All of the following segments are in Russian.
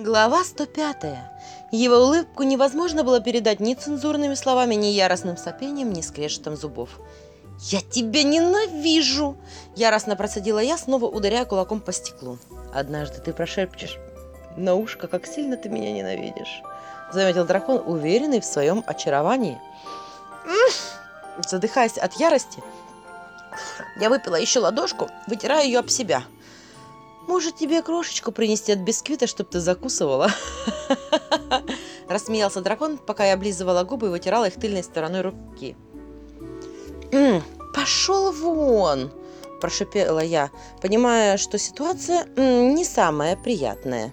Глава 105. Его улыбку невозможно было передать ни цензурными словами, ни яростным сопением, ни скрежетом зубов. «Я тебя ненавижу!» – яростно процедила я, снова ударяя кулаком по стеклу. «Однажды ты прошепчешь на ушко, как сильно ты меня ненавидишь», – заметил дракон, уверенный в своем очаровании. Задыхаясь от ярости, я выпила еще ладошку, вытирая ее об себя – может, тебе крошечку принести от бисквита, чтобы ты закусывала?» Рассмеялся дракон, пока я облизывала губы и вытирала их тыльной стороной руки. «Пошел вон!» – прошипела я, понимая, что ситуация не самая приятная.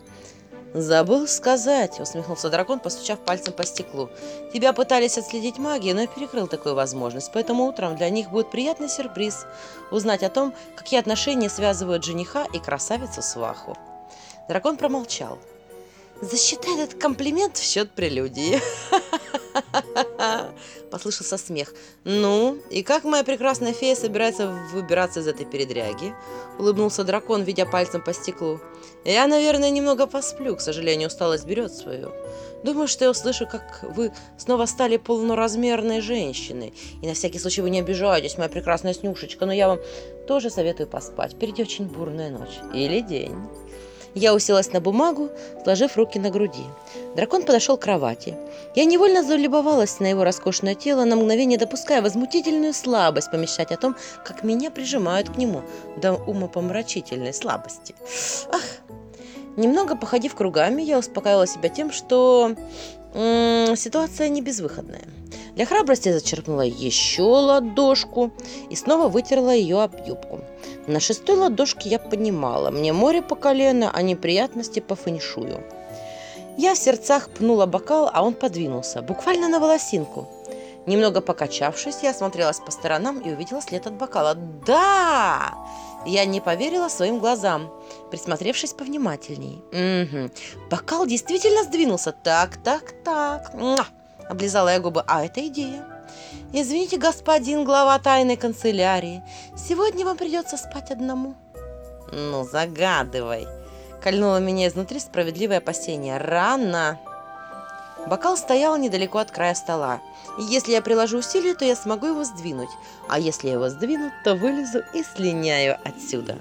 «Забыл сказать», — усмехнулся дракон, постучав пальцем по стеклу. «Тебя пытались отследить магией, но я перекрыл такую возможность, поэтому утром для них будет приятный сюрприз — узнать о том, какие отношения связывают жениха и красавицу Сваху». Дракон промолчал. «Засчитай этот комплимент в счет прелюдии». Послышался смех. «Ну, и как моя прекрасная фея собирается выбираться из этой передряги?» Улыбнулся дракон, видя пальцем по стеклу. «Я, наверное, немного посплю, к сожалению, усталость берет свою. Думаю, что я услышу, как вы снова стали полноразмерной женщиной. И на всякий случай вы не обижайтесь, моя прекрасная снюшечка, но я вам тоже советую поспать. Впереди очень бурная ночь. Или день». Я уселась на бумагу, сложив руки на груди. Дракон подошел к кровати. Я невольно залюбовалась на его роскошное тело, на мгновение допуская возмутительную слабость помещать о том, как меня прижимают к нему до умопомрачительной слабости. Ах! Немного походив кругами, я успокаивала себя тем, что ситуация не безвыходная. Для храбрости зачерпнула еще ладошку и снова вытерла ее об юбку. На шестой ладошке я понимала, мне море по колено, а неприятности по фэншую. Я в сердцах пнула бокал, а он подвинулся, буквально на волосинку. Немного покачавшись, я осмотрелась по сторонам и увидела след от бокала. «Да!» Я не поверила своим глазам, присмотревшись повнимательней. «Угу. Бокал действительно сдвинулся. Так, так, так. Муа! Облизала я губы. А это идея. Извините, господин глава тайной канцелярии, сегодня вам придется спать одному. Ну, загадывай. Кольнуло меня изнутри справедливое опасение. Рано. Бокал стоял недалеко от края стола. И если я приложу усилия, то я смогу его сдвинуть. А если я его сдвину, то вылезу и слиняю отсюда.